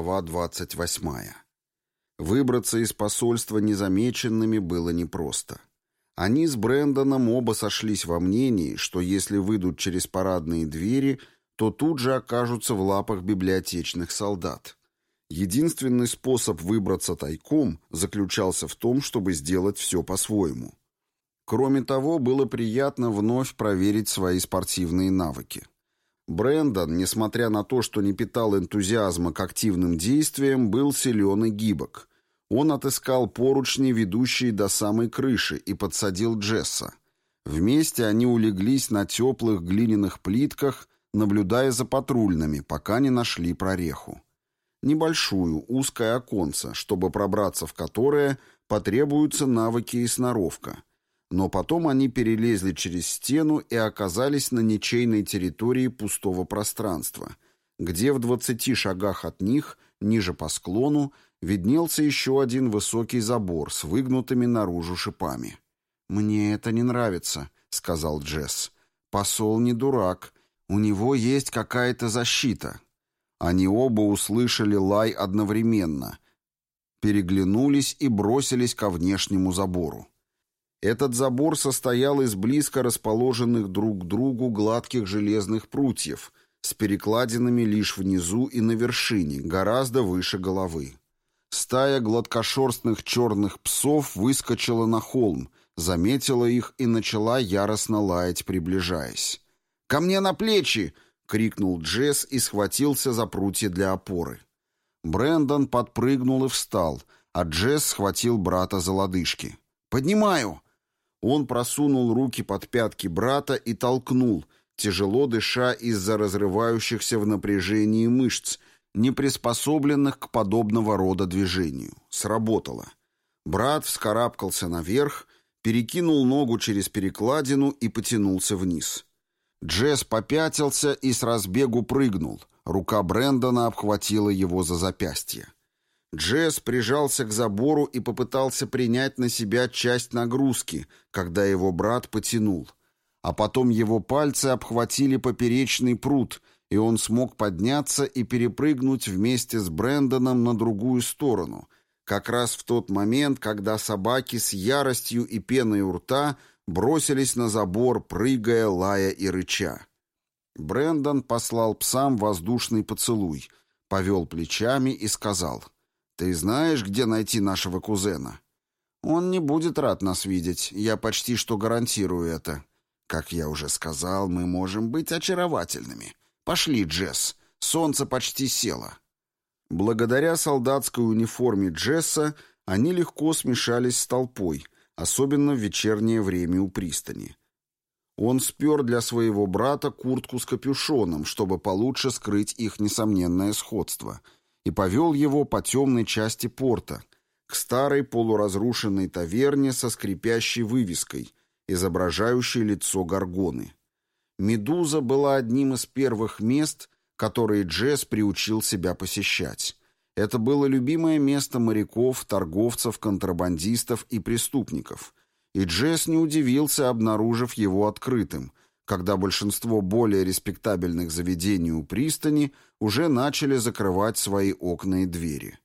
Глава 28. Выбраться из посольства незамеченными было непросто. Они с Брэндоном оба сошлись во мнении, что если выйдут через парадные двери, то тут же окажутся в лапах библиотечных солдат. Единственный способ выбраться тайком заключался в том, чтобы сделать все по-своему. Кроме того, было приятно вновь проверить свои спортивные навыки. Брендон, несмотря на то, что не питал энтузиазма к активным действиям, был силен и гибок. Он отыскал поручни, ведущие до самой крыши, и подсадил Джесса. Вместе они улеглись на теплых глиняных плитках, наблюдая за патрульными, пока не нашли прореху. Небольшую, узкое оконце, чтобы пробраться в которое потребуются навыки и сноровка – но потом они перелезли через стену и оказались на ничейной территории пустого пространства, где в двадцати шагах от них, ниже по склону, виднелся еще один высокий забор с выгнутыми наружу шипами. «Мне это не нравится», — сказал Джесс. «Посол не дурак. У него есть какая-то защита». Они оба услышали лай одновременно, переглянулись и бросились ко внешнему забору. Этот забор состоял из близко расположенных друг к другу гладких железных прутьев с перекладинами лишь внизу и на вершине, гораздо выше головы. Стая гладкошерстных черных псов выскочила на холм, заметила их и начала яростно лаять, приближаясь. «Ко мне на плечи!» — крикнул Джесс и схватился за прутья для опоры. Брендон подпрыгнул и встал, а Джесс схватил брата за лодыжки. «Поднимаю!» Он просунул руки под пятки брата и толкнул, тяжело дыша из-за разрывающихся в напряжении мышц, не приспособленных к подобного рода движению. Сработало. Брат вскарабкался наверх, перекинул ногу через перекладину и потянулся вниз. Джесс попятился и с разбегу прыгнул. Рука Брэндона обхватила его за запястье. Джесс прижался к забору и попытался принять на себя часть нагрузки, когда его брат потянул. А потом его пальцы обхватили поперечный пруд, и он смог подняться и перепрыгнуть вместе с Брэндоном на другую сторону, как раз в тот момент, когда собаки с яростью и пеной у рта бросились на забор, прыгая, лая и рыча. Брэндон послал псам воздушный поцелуй, повел плечами и сказал — «Ты знаешь, где найти нашего кузена?» «Он не будет рад нас видеть, я почти что гарантирую это. Как я уже сказал, мы можем быть очаровательными. Пошли, Джесс, солнце почти село». Благодаря солдатской униформе Джесса они легко смешались с толпой, особенно в вечернее время у пристани. Он спер для своего брата куртку с капюшоном, чтобы получше скрыть их несомненное сходство — и повел его по темной части порта, к старой полуразрушенной таверне со скрипящей вывеской, изображающей лицо горгоны. «Медуза» была одним из первых мест, которые Джесс приучил себя посещать. Это было любимое место моряков, торговцев, контрабандистов и преступников. И Джесс не удивился, обнаружив его открытым, когда большинство более респектабельных заведений у пристани уже начали закрывать свои окна и двери.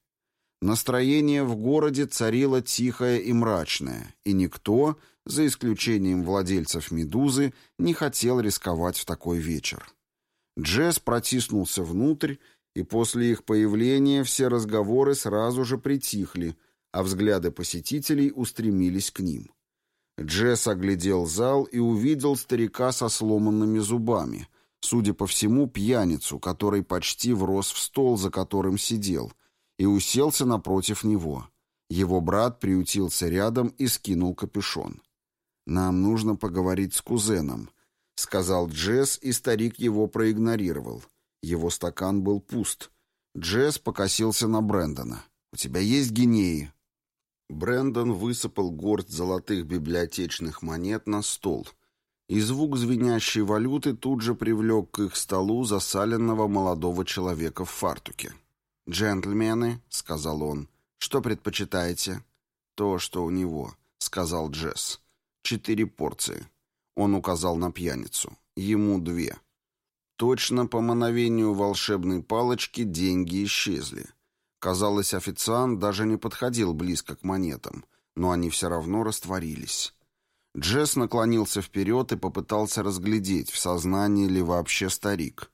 Настроение в городе царило тихое и мрачное, и никто, за исключением владельцев «Медузы», не хотел рисковать в такой вечер. Джесс протиснулся внутрь, и после их появления все разговоры сразу же притихли, а взгляды посетителей устремились к ним. Джесс оглядел зал и увидел старика со сломанными зубами, судя по всему, пьяницу, который почти врос в стол, за которым сидел, и уселся напротив него. Его брат приютился рядом и скинул капюшон. «Нам нужно поговорить с кузеном», — сказал Джесс, и старик его проигнорировал. Его стакан был пуст. Джесс покосился на Брэндона. «У тебя есть гинеи?» Брендон высыпал горсть золотых библиотечных монет на стол, и звук звенящей валюты тут же привлек к их столу засаленного молодого человека в фартуке. «Джентльмены», — сказал он, — «что предпочитаете?» «То, что у него», — сказал Джесс. «Четыре порции». Он указал на пьяницу. Ему две. Точно по мановению волшебной палочки деньги исчезли. Казалось, официант даже не подходил близко к монетам, но они все равно растворились. Джесс наклонился вперед и попытался разглядеть, в сознании ли вообще старик.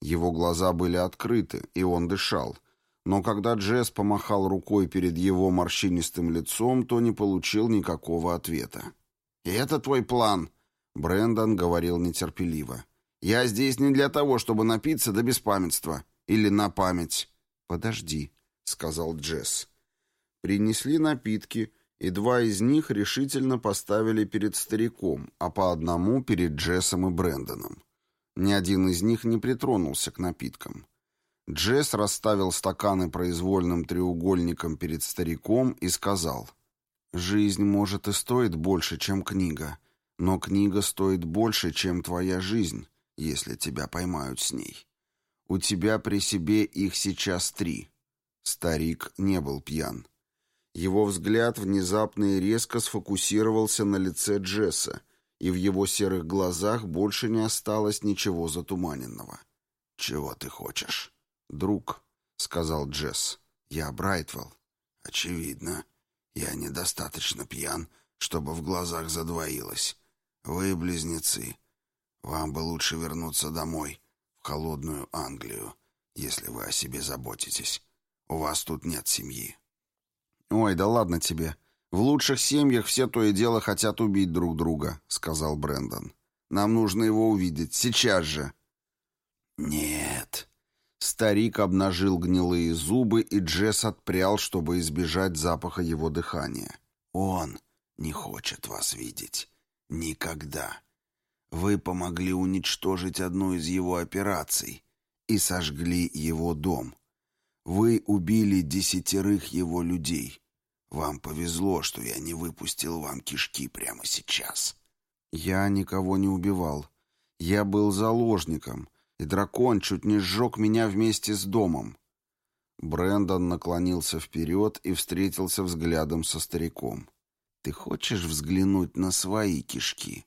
Его глаза были открыты, и он дышал. Но когда Джесс помахал рукой перед его морщинистым лицом, то не получил никакого ответа. «И это твой план?» Брендон говорил нетерпеливо. «Я здесь не для того, чтобы напиться до беспамятства. Или на память». «Подожди», — сказал Джесс. Принесли напитки, и два из них решительно поставили перед стариком, а по одному перед Джессом и Брэндоном. Ни один из них не притронулся к напиткам. Джесс расставил стаканы произвольным треугольником перед стариком и сказал, «Жизнь, может, и стоит больше, чем книга, но книга стоит больше, чем твоя жизнь, если тебя поймают с ней. У тебя при себе их сейчас три». Старик не был пьян. Его взгляд внезапно и резко сфокусировался на лице Джесса, и в его серых глазах больше не осталось ничего затуманенного. «Чего ты хочешь?» «Друг», — сказал Джесс. «Я Брайтвелл». «Очевидно. Я недостаточно пьян, чтобы в глазах задвоилось. Вы близнецы. Вам бы лучше вернуться домой, в холодную Англию, если вы о себе заботитесь. У вас тут нет семьи». «Ой, да ладно тебе. В лучших семьях все то и дело хотят убить друг друга», — сказал Брэндон. «Нам нужно его увидеть. Сейчас же». «Нет». Старик обнажил гнилые зубы, и Джесс отпрял, чтобы избежать запаха его дыхания. «Он не хочет вас видеть. Никогда. Вы помогли уничтожить одну из его операций и сожгли его дом. Вы убили десятерых его людей. Вам повезло, что я не выпустил вам кишки прямо сейчас. Я никого не убивал. Я был заложником, и дракон чуть не сжег меня вместе с домом. Брендон наклонился вперед и встретился взглядом со стариком. «Ты хочешь взглянуть на свои кишки?»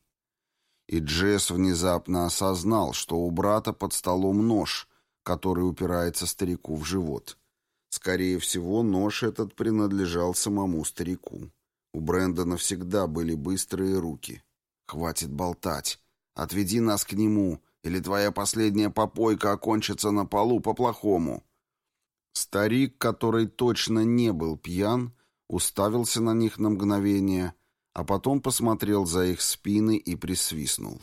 И Джесс внезапно осознал, что у брата под столом нож, который упирается старику в живот. Скорее всего, нож этот принадлежал самому старику. У Брэндона всегда были быстрые руки. «Хватит болтать. Отведи нас к нему, или твоя последняя попойка окончится на полу по-плохому». Старик, который точно не был пьян, уставился на них на мгновение, а потом посмотрел за их спины и присвистнул.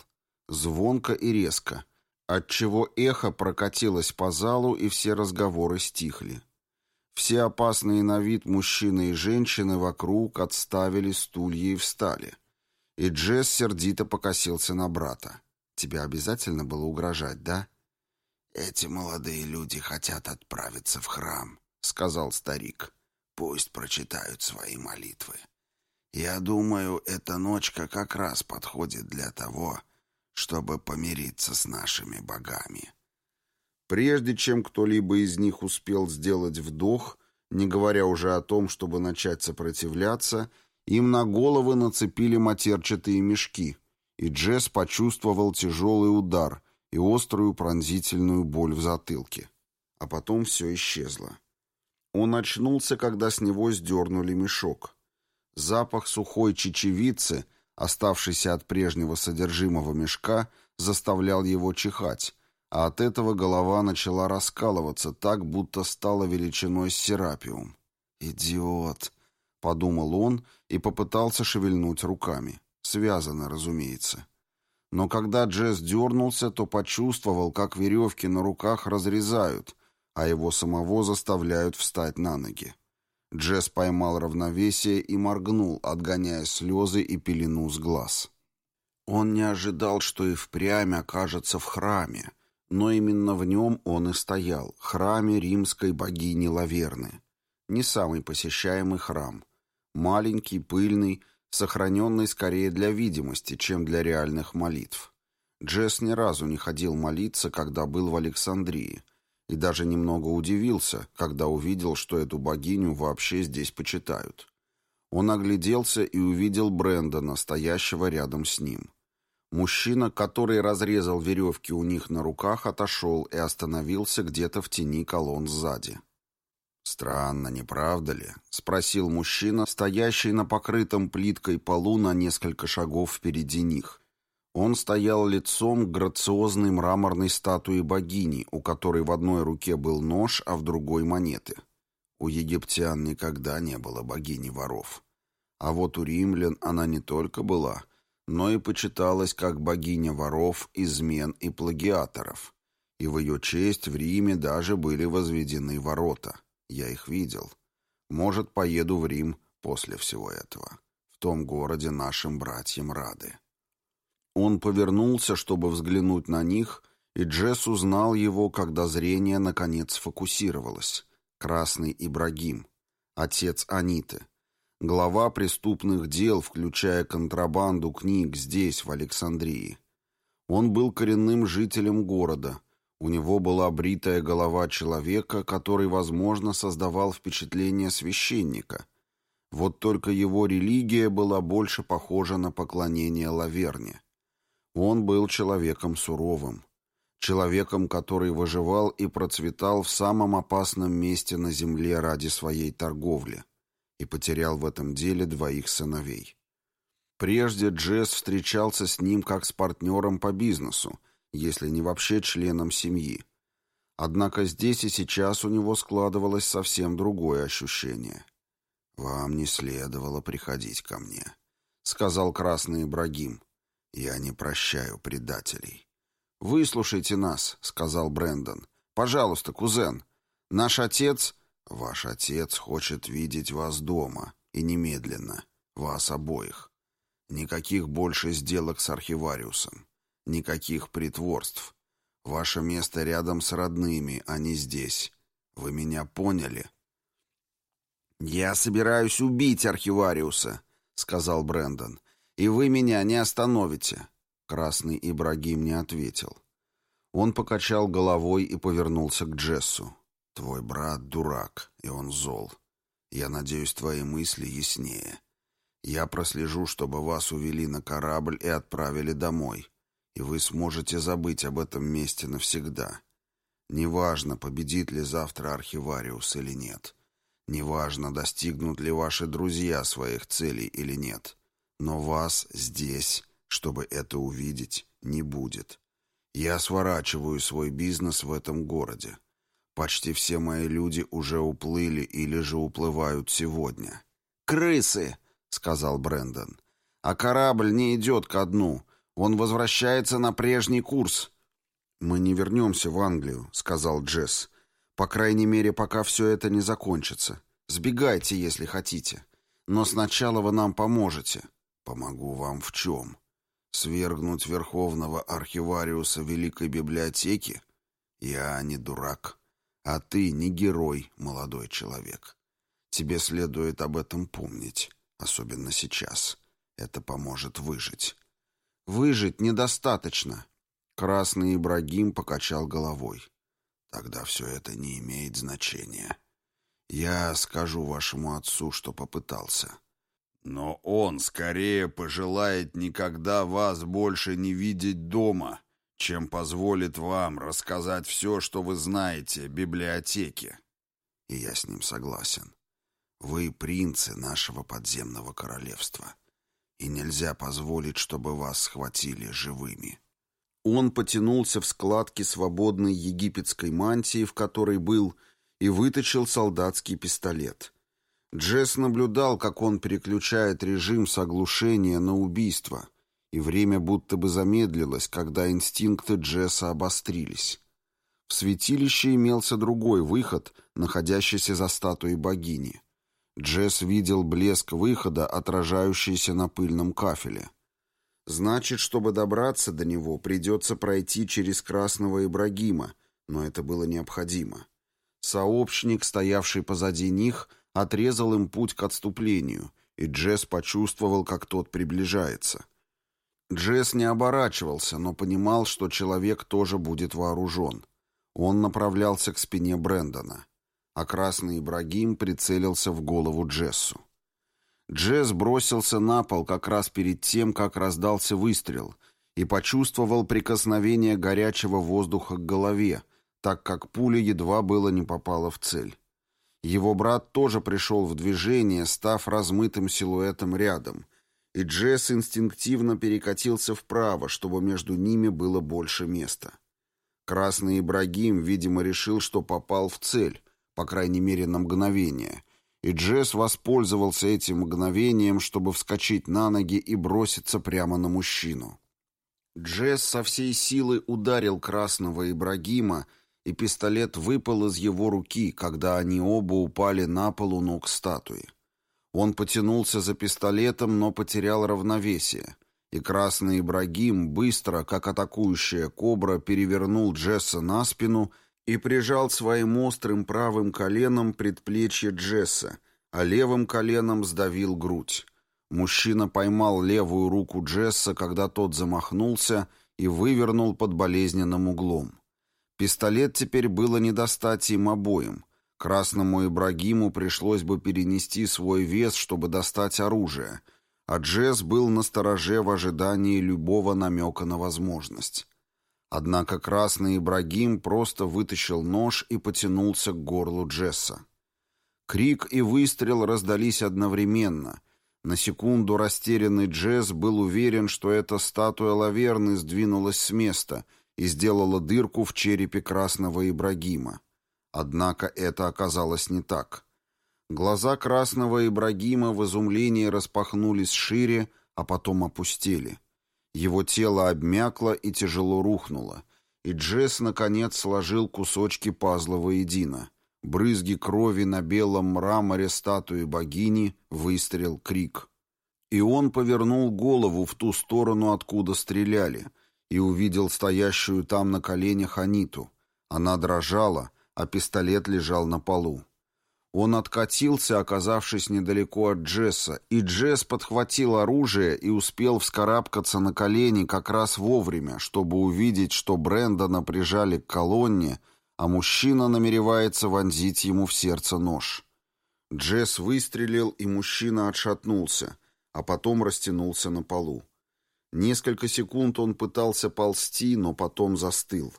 Звонко и резко, отчего эхо прокатилось по залу, и все разговоры стихли. Все опасные на вид мужчины и женщины вокруг отставили стулья и встали. И Джесс сердито покосился на брата. «Тебе обязательно было угрожать, да?» «Эти молодые люди хотят отправиться в храм», — сказал старик. «Пусть прочитают свои молитвы. Я думаю, эта ночка как раз подходит для того, чтобы помириться с нашими богами». Прежде чем кто-либо из них успел сделать вдох, не говоря уже о том, чтобы начать сопротивляться, им на головы нацепили матерчатые мешки, и Джесс почувствовал тяжелый удар и острую пронзительную боль в затылке. А потом все исчезло. Он очнулся, когда с него сдернули мешок. Запах сухой чечевицы, оставшийся от прежнего содержимого мешка, заставлял его чихать, а от этого голова начала раскалываться так, будто стала величиной серапиум. «Идиот!» — подумал он и попытался шевельнуть руками. Связано, разумеется. Но когда Джесс дернулся, то почувствовал, как веревки на руках разрезают, а его самого заставляют встать на ноги. Джесс поймал равновесие и моргнул, отгоняя слезы и пелену с глаз. Он не ожидал, что и впрямь окажется в храме, но именно в нем он и стоял, храме римской богини Лаверны. Не самый посещаемый храм. Маленький, пыльный, сохраненный скорее для видимости, чем для реальных молитв. Джесс ни разу не ходил молиться, когда был в Александрии, и даже немного удивился, когда увидел, что эту богиню вообще здесь почитают. Он огляделся и увидел Брэндона, стоящего рядом с ним. Мужчина, который разрезал веревки у них на руках, отошел и остановился где-то в тени колонн сзади. «Странно, не правда ли?» — спросил мужчина, стоящий на покрытом плиткой полу на несколько шагов впереди них. Он стоял лицом к грациозной мраморной статуи богини, у которой в одной руке был нож, а в другой — монеты. У египтян никогда не было богини воров. А вот у римлян она не только была, но и почиталась как богиня воров, измен и плагиаторов. И в ее честь в Риме даже были возведены ворота. Я их видел. Может, поеду в Рим после всего этого. В том городе нашим братьям рады. Он повернулся, чтобы взглянуть на них, и Джесс узнал его, когда зрение наконец сфокусировалось. Красный Ибрагим, отец Аниты, глава преступных дел, включая контрабанду книг здесь, в Александрии. Он был коренным жителем города. У него была бритая голова человека, который, возможно, создавал впечатление священника. Вот только его религия была больше похожа на поклонение Лаверне. Он был человеком суровым, человеком, который выживал и процветал в самом опасном месте на земле ради своей торговли и потерял в этом деле двоих сыновей. Прежде Джесс встречался с ним как с партнером по бизнесу, если не вообще членом семьи. Однако здесь и сейчас у него складывалось совсем другое ощущение. «Вам не следовало приходить ко мне», — сказал Красный Ибрагим. «Я не прощаю предателей». «Выслушайте нас», — сказал Брэндон. «Пожалуйста, кузен. Наш отец...» «Ваш отец хочет видеть вас дома, и немедленно. Вас обоих. Никаких больше сделок с архивариусом. Никаких притворств. Ваше место рядом с родными, а не здесь. Вы меня поняли?» «Я собираюсь убить архивариуса», — сказал Брэндон. И вы меня не остановите. Красный Ибрагим не ответил. Он покачал головой и повернулся к Джессу. «Твой брат дурак, и он зол. Я надеюсь, твои мысли яснее. Я прослежу, чтобы вас увели на корабль и отправили домой, и вы сможете забыть об этом месте навсегда. Неважно, победит ли завтра архивариус или нет. Неважно, достигнут ли ваши друзья своих целей или нет. Но вас здесь, чтобы это увидеть, не будет. Я сворачиваю свой бизнес в этом городе. Почти все мои люди уже уплыли или же уплывают сегодня. «Крысы!» — сказал Брендон. «А корабль не идет ко дну. Он возвращается на прежний курс». «Мы не вернемся в Англию», — сказал Джесс. «По крайней мере, пока все это не закончится. Сбегайте, если хотите. Но сначала вы нам поможете». Помогу вам в чем? Свергнуть Верховного Архивариуса Великой Библиотеки? Я не дурак, а ты не герой, молодой человек. Тебе следует об этом помнить, особенно сейчас. Это поможет выжить. Выжить недостаточно. Красный Ибрагим покачал головой. Тогда все это не имеет значения. Я скажу вашему отцу, что попытался. Но он скорее пожелает никогда вас больше не видеть дома, чем позволит вам рассказать все, что вы знаете, библиотеке. И я с ним согласен. Вы принцы нашего подземного королевства, и нельзя позволить, чтобы вас схватили живыми. Он потянулся в складки свободной египетской мантии, в которой был, и вытащил солдатский пистолет — Джесс наблюдал, как он переключает режим с оглушения на убийство, и время будто бы замедлилось, когда инстинкты Джесса обострились. В святилище имелся другой выход, находящийся за статуей богини. Джесс видел блеск выхода, отражающийся на пыльном кафеле. Значит, чтобы добраться до него, придется пройти через Красного Ибрагима, но это было необходимо. Сообщник, стоявший позади них, — отрезал им путь к отступлению, и Джесс почувствовал, как тот приближается. Джесс не оборачивался, но понимал, что человек тоже будет вооружен. Он направлялся к спине Брэндона, а красный Ибрагим прицелился в голову Джессу. Джесс бросился на пол как раз перед тем, как раздался выстрел, и почувствовал прикосновение горячего воздуха к голове, так как пуля едва было не попала в цель. Его брат тоже пришел в движение, став размытым силуэтом рядом, и Джесс инстинктивно перекатился вправо, чтобы между ними было больше места. Красный Ибрагим, видимо, решил, что попал в цель, по крайней мере, на мгновение, и Джесс воспользовался этим мгновением, чтобы вскочить на ноги и броситься прямо на мужчину. Джесс со всей силы ударил красного Ибрагима, и пистолет выпал из его руки, когда они оба упали на пол у ног статуи. Он потянулся за пистолетом, но потерял равновесие, и красный Ибрагим быстро, как атакующая кобра, перевернул Джесса на спину и прижал своим острым правым коленом предплечье Джесса, а левым коленом сдавил грудь. Мужчина поймал левую руку Джесса, когда тот замахнулся и вывернул под болезненным углом. Пистолет теперь было не достать им обоим. Красному Ибрагиму пришлось бы перенести свой вес, чтобы достать оружие, а Джесс был на стороже в ожидании любого намека на возможность. Однако Красный Ибрагим просто вытащил нож и потянулся к горлу Джесса. Крик и выстрел раздались одновременно — на секунду растерянный Джесс был уверен, что эта статуя Лаверны сдвинулась с места и сделала дырку в черепе красного Ибрагима. Однако это оказалось не так. Глаза красного Ибрагима в изумлении распахнулись шире, а потом опустили. Его тело обмякло и тяжело рухнуло, и Джесс, наконец, сложил кусочки пазла воедино — Брызги крови на белом мраморе статуи богини, выстрел, крик. И он повернул голову в ту сторону, откуда стреляли, и увидел стоящую там на коленях Аниту. Она дрожала, а пистолет лежал на полу. Он откатился, оказавшись недалеко от Джесса, и Джесс подхватил оружие и успел вскарабкаться на колени как раз вовремя, чтобы увидеть, что Брэндона прижали к колонне — а мужчина намеревается вонзить ему в сердце нож. Джесс выстрелил, и мужчина отшатнулся, а потом растянулся на полу. Несколько секунд он пытался ползти, но потом застыл.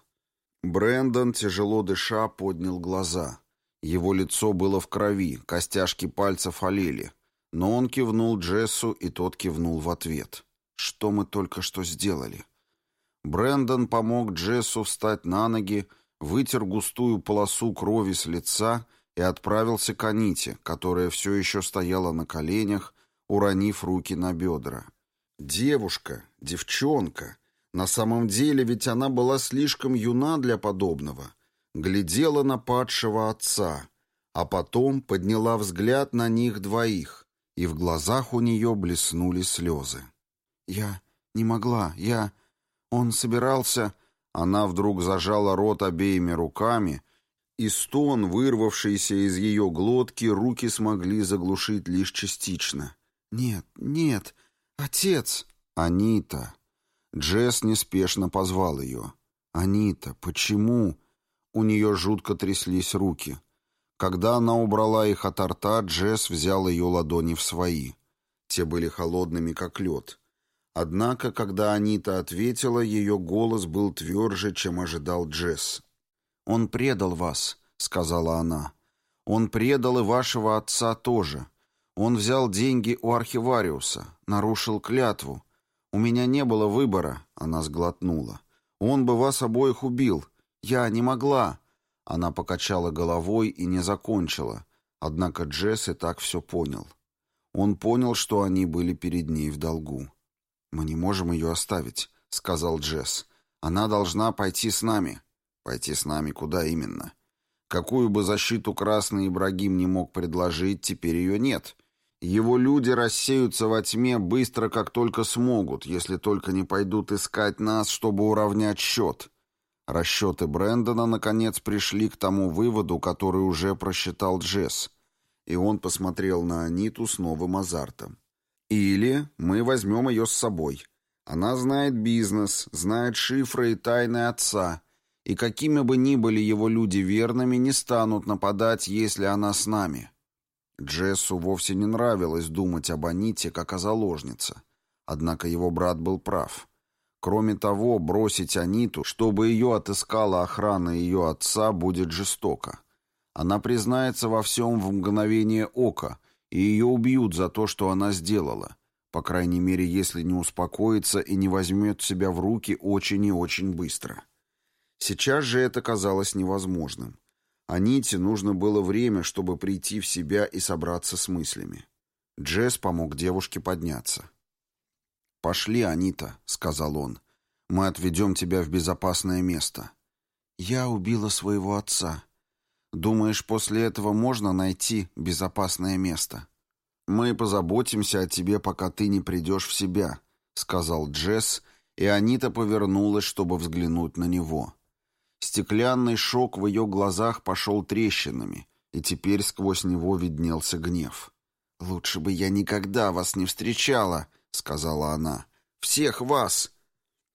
Брендон, тяжело дыша, поднял глаза. Его лицо было в крови, костяшки пальцев олели. Но он кивнул Джессу, и тот кивнул в ответ. «Что мы только что сделали?» Брендон помог Джессу встать на ноги, вытер густую полосу крови с лица и отправился к Аните, которая все еще стояла на коленях, уронив руки на бедра. Девушка, девчонка, на самом деле ведь она была слишком юна для подобного, глядела на падшего отца, а потом подняла взгляд на них двоих, и в глазах у нее блеснули слезы. «Я не могла, я... Он собирался...» Она вдруг зажала рот обеими руками, и стон, вырвавшийся из ее глотки, руки смогли заглушить лишь частично. «Нет, нет, отец!» «Анита!» Джесс неспешно позвал ее. «Анита, почему?» У нее жутко тряслись руки. Когда она убрала их от рта, Джесс взял ее ладони в свои. Те были холодными, как лед. Однако, когда Анита ответила, ее голос был тверже, чем ожидал Джесс. «Он предал вас», — сказала она. «Он предал и вашего отца тоже. Он взял деньги у архивариуса, нарушил клятву. У меня не было выбора», — она сглотнула. «Он бы вас обоих убил. Я не могла». Она покачала головой и не закончила. Однако Джесс и так все понял. Он понял, что они были перед ней в долгу. «Мы не можем ее оставить», — сказал Джесс. «Она должна пойти с нами». «Пойти с нами куда именно?» Какую бы защиту Красный Ибрагим не мог предложить, теперь ее нет. Его люди рассеются во тьме быстро, как только смогут, если только не пойдут искать нас, чтобы уравнять счет. Расчеты Брэндона, наконец, пришли к тому выводу, который уже просчитал Джесс. И он посмотрел на Аниту с новым азартом. Или мы возьмем ее с собой. Она знает бизнес, знает шифры и тайны отца, и какими бы ни были его люди верными, не станут нападать, если она с нами. Джессу вовсе не нравилось думать об Аните как о заложнице. Однако его брат был прав. Кроме того, бросить Аниту, чтобы ее отыскала охрана ее отца, будет жестоко. Она признается во всем в мгновение ока, и ее убьют за то, что она сделала, по крайней мере, если не успокоится и не возьмет себя в руки очень и очень быстро. Сейчас же это казалось невозможным. Аните нужно было время, чтобы прийти в себя и собраться с мыслями. Джесс помог девушке подняться. «Пошли, Анита», — сказал он. «Мы отведем тебя в безопасное место». «Я убила своего отца. Думаешь, после этого можно найти безопасное место?» «Мы позаботимся о тебе, пока ты не придешь в себя», — сказал Джесс, и Анита повернулась, чтобы взглянуть на него. Стеклянный шок в ее глазах пошел трещинами, и теперь сквозь него виднелся гнев. «Лучше бы я никогда вас не встречала», — сказала она. «Всех вас!»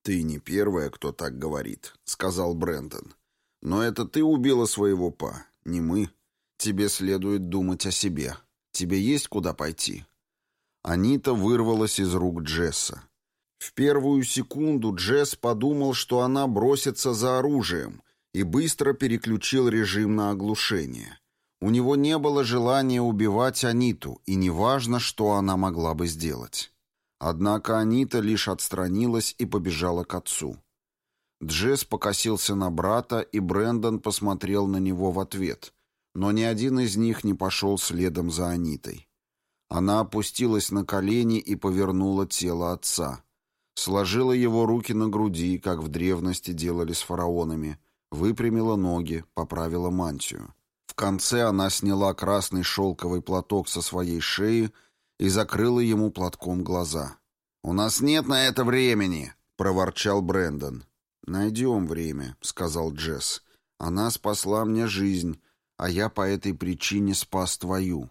«Ты не первая, кто так говорит», — сказал Брэндон. «Но это ты убила своего па, не мы. Тебе следует думать о себе». Тебе есть куда пойти?» Анита вырвалась из рук Джесса. В первую секунду Джесс подумал, что она бросится за оружием, и быстро переключил режим на оглушение. У него не было желания убивать Аниту, и неважно, что она могла бы сделать. Однако Анита лишь отстранилась и побежала к отцу. Джесс покосился на брата, и Брэндон посмотрел на него в ответ, но ни один из них не пошел следом за Анитой. Она опустилась на колени и повернула тело отца. Сложила его руки на груди, как в древности делали с фараонами, выпрямила ноги, поправила мантию. В конце она сняла красный шелковый платок со своей шеи и закрыла ему платком глаза. «У нас нет на это времени!» — проворчал Брэндон. «Найдем время», — сказал Джесс. «Она спасла мне жизнь, а я по этой причине спас твою».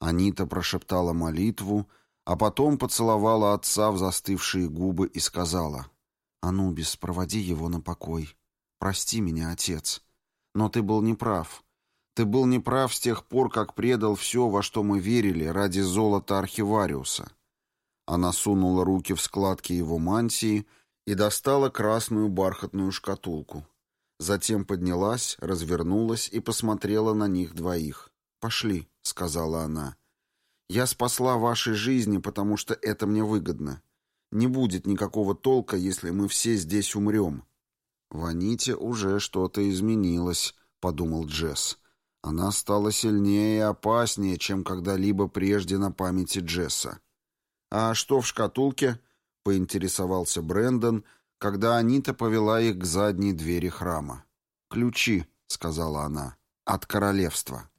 Анита прошептала молитву, а потом поцеловала отца в застывшие губы и сказала, «Анубис, проводи его на покой. Прости меня, отец. Но ты был неправ. Ты был неправ с тех пор, как предал все, во что мы верили, ради золота Архивариуса». Она сунула руки в складки его мантии и достала красную бархатную шкатулку. Затем поднялась, развернулась и посмотрела на них двоих. «Пошли», — сказала она. «Я спасла вашей жизни, потому что это мне выгодно. Не будет никакого толка, если мы все здесь умрем». «В Аните уже что-то изменилось», — подумал Джесс. «Она стала сильнее и опаснее, чем когда-либо прежде на памяти Джесса». «А что в шкатулке?» — поинтересовался Брэндон, — когда Анита повела их к задней двери храма. «Ключи», — сказала она, — «от королевства».